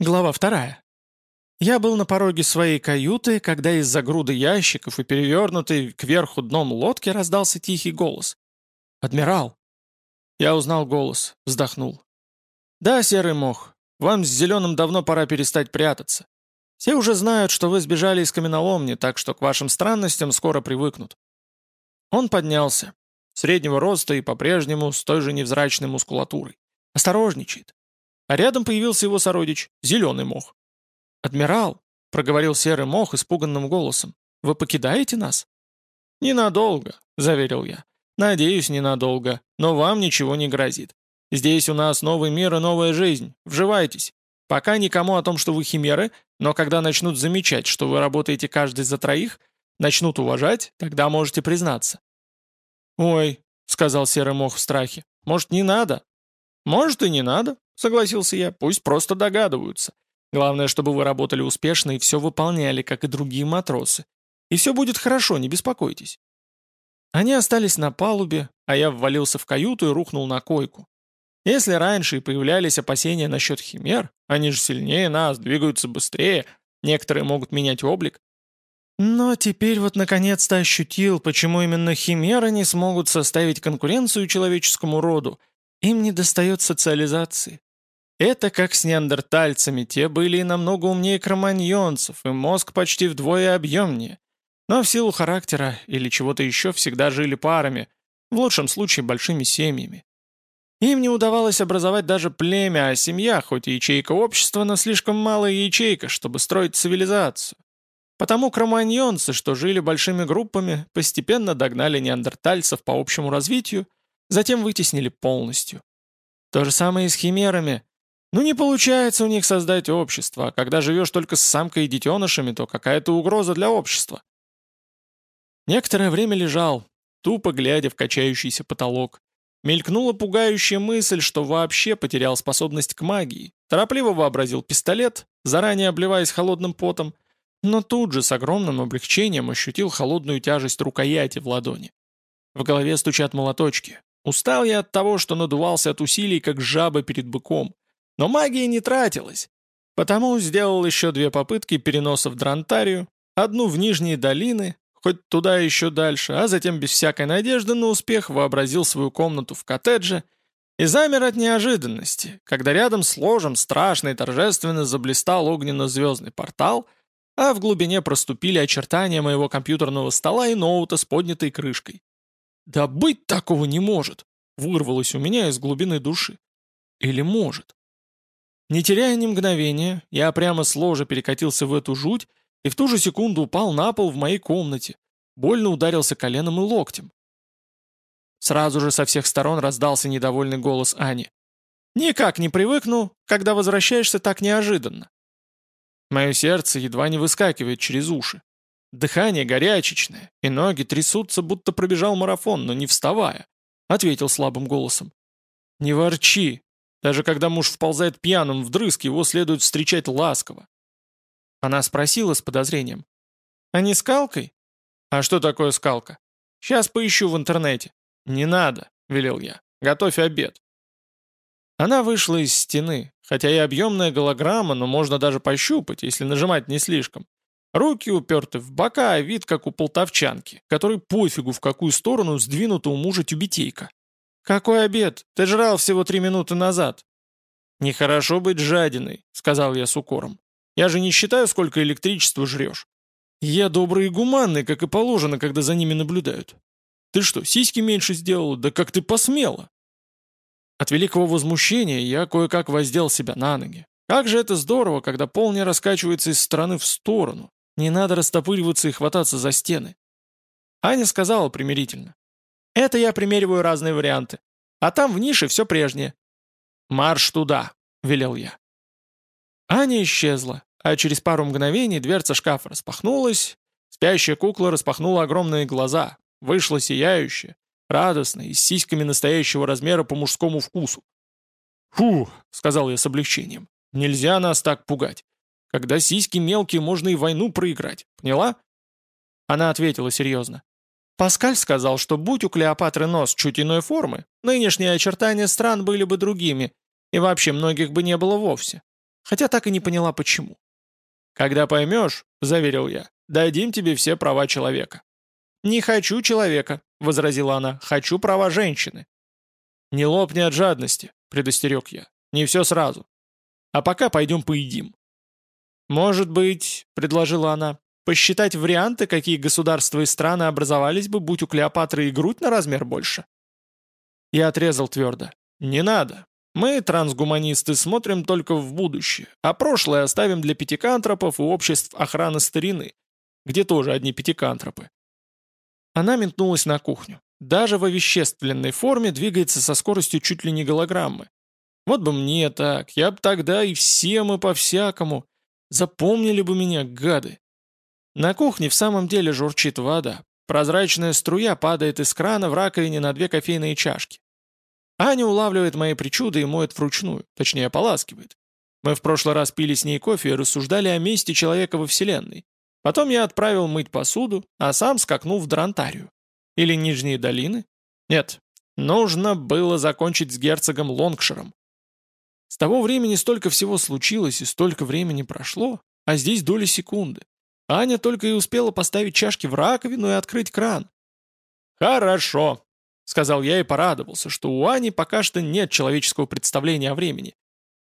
Глава вторая. Я был на пороге своей каюты, когда из-за груды ящиков и перевернутой кверху дном лодки раздался тихий голос. «Адмирал!» Я узнал голос, вздохнул. «Да, серый мох, вам с зеленым давно пора перестать прятаться. Все уже знают, что вы сбежали из каменоломни, так что к вашим странностям скоро привыкнут». Он поднялся, среднего роста и по-прежнему с той же невзрачной мускулатурой. Осторожничает. А рядом появился его сородич, зеленый мох. «Адмирал», — проговорил серый мох испуганным голосом, — «вы покидаете нас?» «Ненадолго», — заверил я. «Надеюсь, ненадолго, но вам ничего не грозит. Здесь у нас новый мир и новая жизнь. Вживайтесь. Пока никому о том, что вы химеры, но когда начнут замечать, что вы работаете каждый за троих, начнут уважать, тогда можете признаться». «Ой», — сказал серый мох в страхе, — «может, не надо?» «Может, и не надо», — согласился я, — «пусть просто догадываются. Главное, чтобы вы работали успешно и все выполняли, как и другие матросы. И все будет хорошо, не беспокойтесь». Они остались на палубе, а я ввалился в каюту и рухнул на койку. Если раньше и появлялись опасения насчет химер, они же сильнее нас, двигаются быстрее, некоторые могут менять облик. Но теперь вот наконец-то ощутил, почему именно химеры не смогут составить конкуренцию человеческому роду — им не достает социализации. Это как с неандертальцами, те были и намного умнее кроманьонцев, и мозг почти вдвое объемнее. Но в силу характера или чего-то еще всегда жили парами, в лучшем случае большими семьями. Им не удавалось образовать даже племя, а семья, хоть и ячейка общества, но слишком малая ячейка, чтобы строить цивилизацию. Потому кроманьонцы, что жили большими группами, постепенно догнали неандертальцев по общему развитию затем вытеснили полностью. То же самое и с химерами. Ну не получается у них создать общество, а когда живешь только с самкой и детенышами, то какая-то угроза для общества. Некоторое время лежал, тупо глядя в качающийся потолок. Мелькнула пугающая мысль, что вообще потерял способность к магии. Торопливо вообразил пистолет, заранее обливаясь холодным потом, но тут же с огромным облегчением ощутил холодную тяжесть рукояти в ладони. В голове стучат молоточки. Устал я от того, что надувался от усилий, как жаба перед быком. Но магия не тратилась. Потому сделал еще две попытки переноса в Дронтарию, одну в Нижние долины, хоть туда еще дальше, а затем без всякой надежды на успех вообразил свою комнату в коттедже и замер от неожиданности, когда рядом с ложем страшно и торжественно заблистал огненно-звездный портал, а в глубине проступили очертания моего компьютерного стола и ноута с поднятой крышкой. «Да быть такого не может!» вырвалось у меня из глубины души. Или может? Не теряя ни мгновения, я прямо с ложа перекатился в эту жуть и в ту же секунду упал на пол в моей комнате, больно ударился коленом и локтем. Сразу же со всех сторон раздался недовольный голос Ани. «Никак не привыкну, когда возвращаешься так неожиданно». Мое сердце едва не выскакивает через уши. Дыхание горячечное, и ноги трясутся, будто пробежал марафон, но не вставая. Ответил слабым голосом. «Не ворчи. Даже когда муж вползает пьяным вдрызг, его следует встречать ласково». Она спросила с подозрением. «А не скалкой?» «А что такое скалка?» «Сейчас поищу в интернете». «Не надо», — велел я. «Готовь обед». Она вышла из стены, хотя и объемная голограмма, но можно даже пощупать, если нажимать не слишком. Руки уперты в бока, а вид как у полтовчанки, который пофигу в какую сторону сдвинута у мужа тюбетейка. «Какой обед? Ты жрал всего три минуты назад». «Нехорошо быть жадиной», — сказал я с укором. «Я же не считаю, сколько электричества жрешь. Я добрый и гуманный, как и положено, когда за ними наблюдают. Ты что, сиськи меньше сделала? Да как ты посмела?» От великого возмущения я кое-как воздел себя на ноги. Как же это здорово, когда пол не раскачивается из стороны в сторону, не надо растопыриваться и хвататься за стены. Аня сказала примирительно. Это я примериваю разные варианты. А там в нише все прежнее. «Марш туда!» — велел я. Аня исчезла, а через пару мгновений дверца шкафа распахнулась, спящая кукла распахнула огромные глаза, вышла сияющая, радостная и с сиськами настоящего размера по мужскому вкусу. «Фу!» — сказал я с облегчением. «Нельзя нас так пугать. Когда сиськи мелкие, можно и войну проиграть. Поняла?» Она ответила серьезно. Паскаль сказал, что будь у Клеопатры нос чуть иной формы, нынешние очертания стран были бы другими, и вообще многих бы не было вовсе. хотя так и не поняла почему. «Когда поймешь», — заверил я, — «дадим тебе все права человека». «Не хочу человека», — возразила она, — «хочу права женщины». «Не лопни от жадности», — предостерег я. «Не все сразу. А пока пойдем поедим». «Может быть», — предложила она, — «посчитать варианты, какие государства и страны образовались бы, будь у Клеопатры и грудь на размер больше?» Я отрезал твердо. «Не надо. Мы, трансгуманисты, смотрим только в будущее, а прошлое оставим для пятикантропов и обществ охраны старины, где тоже одни пятикантропы. Она метнулась на кухню. Даже в овещественной форме двигается со скоростью чуть ли не голограммы. Вот бы мне так, я б тогда и все мы по-всякому. Запомнили бы меня, гады. На кухне в самом деле журчит вода. Прозрачная струя падает из крана в раковине на две кофейные чашки. Аня улавливает мои причуды и моет вручную, точнее ополаскивает. Мы в прошлый раз пили с ней кофе и рассуждали о месте человека во Вселенной. Потом я отправил мыть посуду, а сам скакнул в Дронтарию. Или Нижние долины? Нет, нужно было закончить с герцогом Лонгширом. С того времени столько всего случилось и столько времени прошло, а здесь доли секунды. Аня только и успела поставить чашки в раковину и открыть кран. «Хорошо», — сказал я и порадовался, что у Ани пока что нет человеческого представления о времени.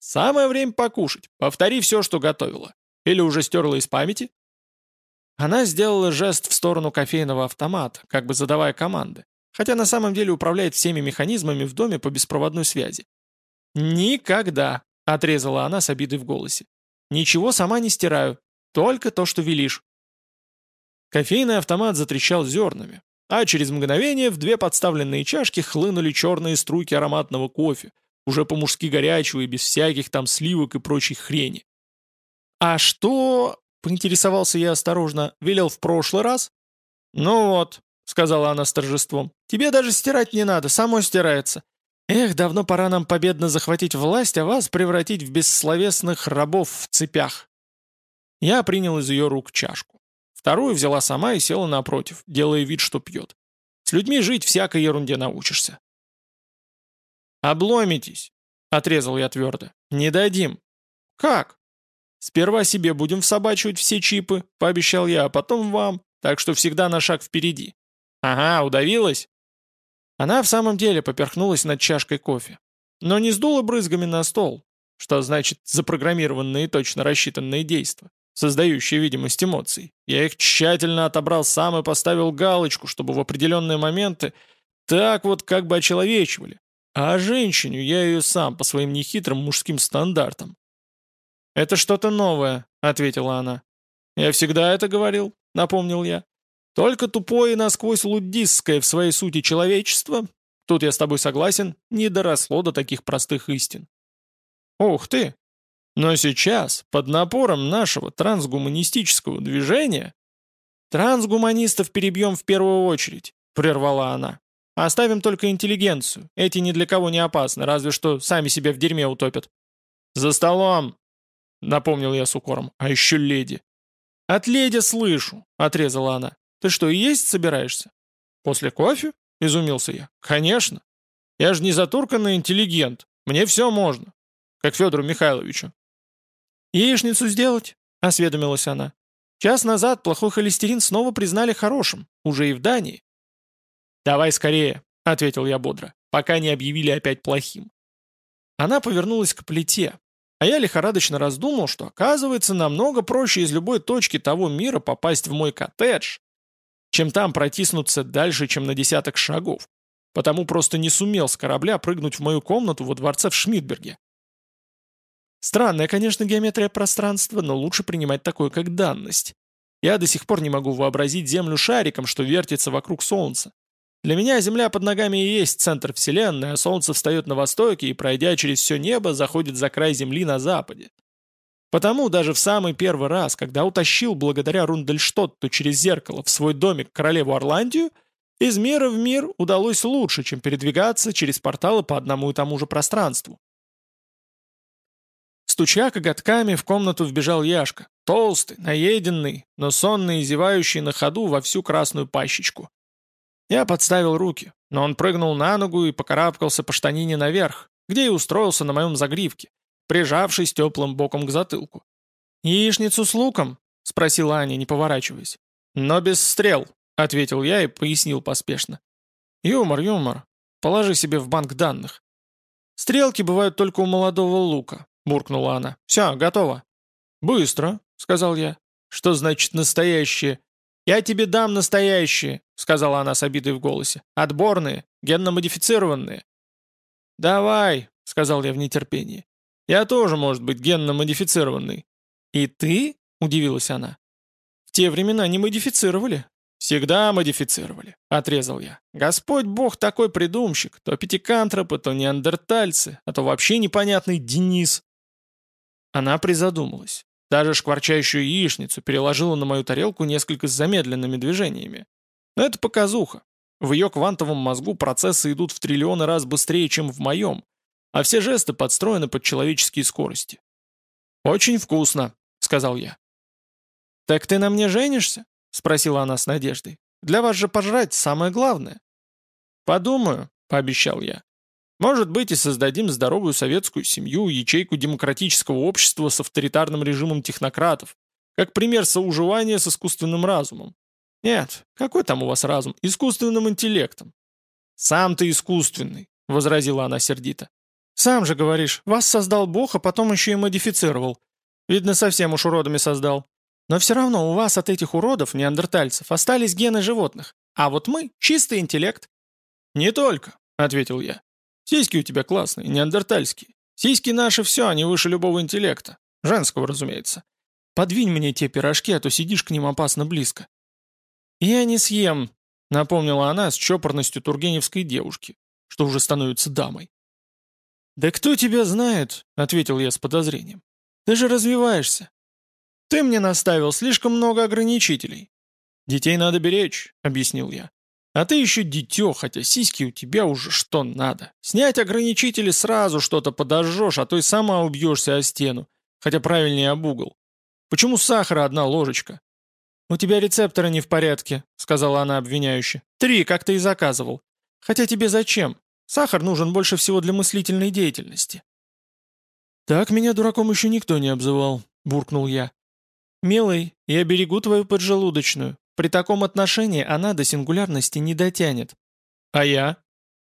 «Самое время покушать. Повтори все, что готовила. Или уже стерла из памяти?» Она сделала жест в сторону кофейного автомата, как бы задавая команды, хотя на самом деле управляет всеми механизмами в доме по беспроводной связи. «Никогда!» — отрезала она с обидой в голосе. «Ничего сама не стираю, только то, что велишь». Кофейный автомат затрещал зернами, а через мгновение в две подставленные чашки хлынули черные струйки ароматного кофе, уже по-мужски горячего и без всяких там сливок и прочей хрени. «А что...» — поинтересовался я осторожно. «Велел в прошлый раз?» «Ну вот», — сказала она с торжеством, — «тебе даже стирать не надо, само стирается. Эх, давно пора нам победно захватить власть, а вас превратить в бессловесных рабов в цепях». Я принял из ее рук чашку. Вторую взяла сама и села напротив, делая вид, что пьет. С людьми жить всякой ерунде научишься. «Обломитесь!» — отрезал я твердо. «Не дадим». «Как?» «Сперва себе будем всобачивать все чипы», — пообещал я, «а потом вам, так что всегда на шаг впереди». «Ага, удавилась?» Она в самом деле поперхнулась над чашкой кофе, но не сдула брызгами на стол, что значит запрограммированные точно рассчитанные действия создающие видимость эмоций. Я их тщательно отобрал сам и поставил галочку, чтобы в определенные моменты так вот как бы очеловечивали. А женщине я ее сам по своим нехитрым мужским стандартам. «Это что-то новое», — ответила она. «Я всегда это говорил», — напомнил я. «Только тупое и насквозь лудистское в своей сути человечество, тут я с тобой согласен, не доросло до таких простых истин». «Ух ты!» Но сейчас, под напором нашего трансгуманистического движения... «Трансгуманистов перебьем в первую очередь», — прервала она. «Оставим только интеллигенцию. Эти ни для кого не опасны, разве что сами себя в дерьме утопят». «За столом!» — напомнил я с укором. «А еще леди». «От леди слышу», — отрезала она. «Ты что, есть собираешься?» «После кофе?» — изумился я. «Конечно. Я же не затурканный интеллигент. Мне все можно. Как Федору Михайловичу. «Яичницу сделать?» — осведомилась она. «Час назад плохой холестерин снова признали хорошим, уже и в Дании». «Давай скорее», — ответил я бодро, пока не объявили опять плохим. Она повернулась к плите, а я лихорадочно раздумал, что оказывается намного проще из любой точки того мира попасть в мой коттедж, чем там протиснуться дальше, чем на десяток шагов, потому просто не сумел с корабля прыгнуть в мою комнату во дворце в Шмидберге. Странная, конечно, геометрия пространства, но лучше принимать такое как данность. Я до сих пор не могу вообразить Землю шариком, что вертится вокруг Солнца. Для меня Земля под ногами и есть центр Вселенной, а Солнце встает на востоке и, пройдя через все небо, заходит за край Земли на западе. Потому даже в самый первый раз, когда утащил благодаря Рундельштотту через зеркало в свой домик королеву Орландию, из мира в мир удалось лучше, чем передвигаться через порталы по одному и тому же пространству. Стуча коготками, в комнату вбежал Яшка. Толстый, наеденный, но сонный и зевающий на ходу во всю красную пащечку. Я подставил руки, но он прыгнул на ногу и покарабкался по штанине наверх, где и устроился на моем загривке, прижавшись теплым боком к затылку. «Яичницу с луком?» — спросила Аня, не поворачиваясь. «Но без стрел», — ответил я и пояснил поспешно. «Юмор, юмор. Положи себе в банк данных». «Стрелки бывают только у молодого лука», — буркнула она. «Все, готово». «Быстро», — сказал я. «Что значит настоящие?» «Я тебе дам настоящие», — сказала она с обидой в голосе. «Отборные, генно-модифицированные». «Давай», — сказал я в нетерпении. «Я тоже, может быть, генно-модифицированный». «И ты?» — удивилась она. «В те времена не модифицировали». «Всегда модифицировали», — отрезал я. «Господь Бог такой придумщик. То пятикантропы, то неандертальцы, а то вообще непонятный Денис». Она призадумалась. Даже шкварчающую яичницу переложила на мою тарелку несколько с замедленными движениями. Но это показуха. В ее квантовом мозгу процессы идут в триллионы раз быстрее, чем в моем, а все жесты подстроены под человеческие скорости. «Очень вкусно», — сказал я. «Так ты на мне женишься?» — спросила она с надеждой. «Для вас же пожрать самое главное». «Подумаю», — пообещал я. «Может быть, и создадим здоровую советскую семью, ячейку демократического общества с авторитарным режимом технократов, как пример соуживания с искусственным разумом. Нет, какой там у вас разум? Искусственным интеллектом. «Сам ты искусственный», — возразила она сердито. «Сам же говоришь, вас создал Бог, а потом еще и модифицировал. Видно, совсем уж уродами создал. Но все равно у вас от этих уродов, неандертальцев, остались гены животных. А вот мы — чистый интеллект». «Не только», — ответил я. «Сиськи у тебя классные, неандертальские. Сиськи наши все, они выше любого интеллекта. Женского, разумеется. Подвинь мне те пирожки, а то сидишь к ним опасно близко». «Я не съем», — напомнила она с чопорностью тургеневской девушки, что уже становится дамой. «Да кто тебя знает?» — ответил я с подозрением. «Ты же развиваешься. Ты мне наставил слишком много ограничителей». «Детей надо беречь», — объяснил я. «А ты еще дитё, хотя сиськи у тебя уже что надо. Снять ограничители сразу что-то подожжешь, а то и сама убьешься о стену, хотя правильнее об угол. Почему сахара одна ложечка? «У тебя рецепторы не в порядке», — сказала она обвиняюще. «Три, как ты и заказывал. Хотя тебе зачем? Сахар нужен больше всего для мыслительной деятельности». «Так меня дураком еще никто не обзывал», — буркнул я. «Милый, я берегу твою поджелудочную. При таком отношении она до сингулярности не дотянет». «А я?»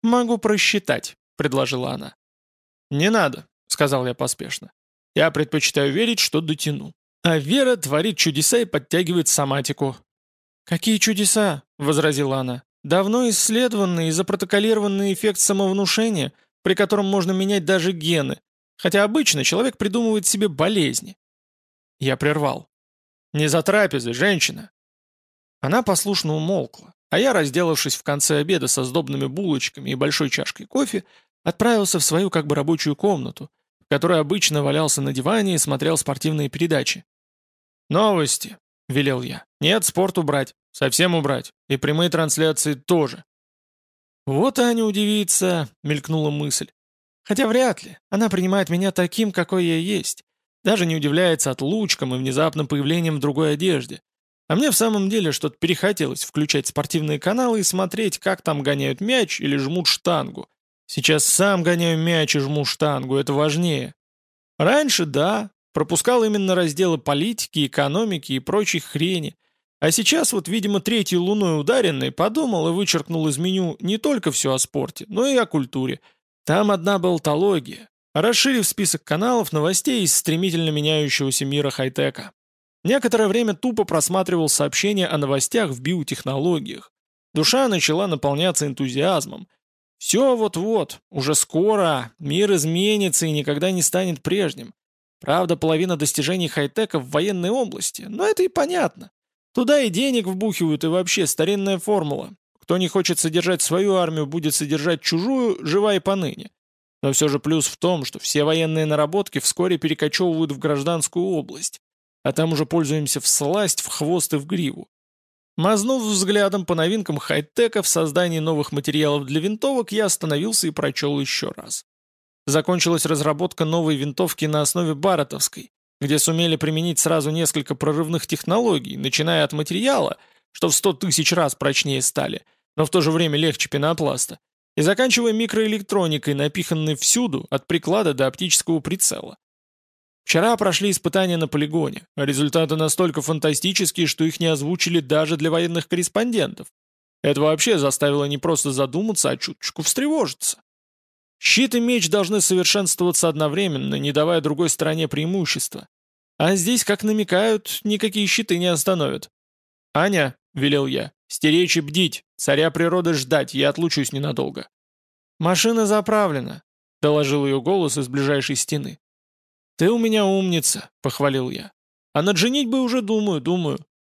«Могу просчитать», — предложила она. «Не надо», — сказал я поспешно. «Я предпочитаю верить, что дотяну». А Вера творит чудеса и подтягивает соматику. «Какие чудеса?» — возразила она. «Давно исследованный и запротоколированный эффект самовнушения, при котором можно менять даже гены, хотя обычно человек придумывает себе болезни». Я прервал. «Не за трапезы, женщина!» Она послушно умолкла, а я, разделавшись в конце обеда со сдобными булочками и большой чашкой кофе, отправился в свою как бы рабочую комнату, в которой обычно валялся на диване и смотрел спортивные передачи. «Новости», — велел я. «Нет, спорт убрать. Совсем убрать. И прямые трансляции тоже». «Вот Аня удивится», — мелькнула мысль. «Хотя вряд ли. Она принимает меня таким, какой я есть. Даже не удивляется отлучкам и внезапным появлением в другой одежде. А мне в самом деле что-то перехотелось включать спортивные каналы и смотреть, как там гоняют мяч или жмут штангу. Сейчас сам гоняю мяч и жму штангу, это важнее. Раньше, да, Пропускал именно разделы политики, экономики и прочей хрени. А сейчас вот, видимо, третьей луной ударенный подумал и вычеркнул из меню не только все о спорте, но и о культуре. Там одна болтология, расширив список каналов новостей из стремительно меняющегося мира хай-тека. Некоторое время тупо просматривал сообщения о новостях в биотехнологиях. Душа начала наполняться энтузиазмом. Все вот-вот, уже скоро, мир изменится и никогда не станет прежним. Правда, половина достижений хай-тека в военной области, но это и понятно. Туда и денег вбухивают, и вообще старинная формула. Кто не хочет содержать свою армию, будет содержать чужую, жива и поныне. Но все же плюс в том, что все военные наработки вскоре перекочевывают в гражданскую область, а там уже пользуемся в сласть, в хвост и в гриву. Мазнув взглядом по новинкам хай-тека в создании новых материалов для винтовок, я остановился и прочел еще раз закончилась разработка новой винтовки на основе барретовской, где сумели применить сразу несколько прорывных технологий, начиная от материала, что в 100 тысяч раз прочнее стали, но в то же время легче пенопласта, и заканчивая микроэлектроникой, напиханной всюду, от приклада до оптического прицела. Вчера прошли испытания на полигоне, а результаты настолько фантастические, что их не озвучили даже для военных корреспондентов. Это вообще заставило не просто задуматься, а чуточку встревожиться. Щит и меч должны совершенствоваться одновременно, не давая другой стороне преимущества. А здесь, как намекают, никакие щиты не остановят. «Аня», — велел я, — «стеречь и бдить, царя природы ждать, я отлучусь ненадолго». «Машина заправлена», — доложил ее голос из ближайшей стены. «Ты у меня умница», — похвалил я. «А над женитьбой уже думаю, думаю.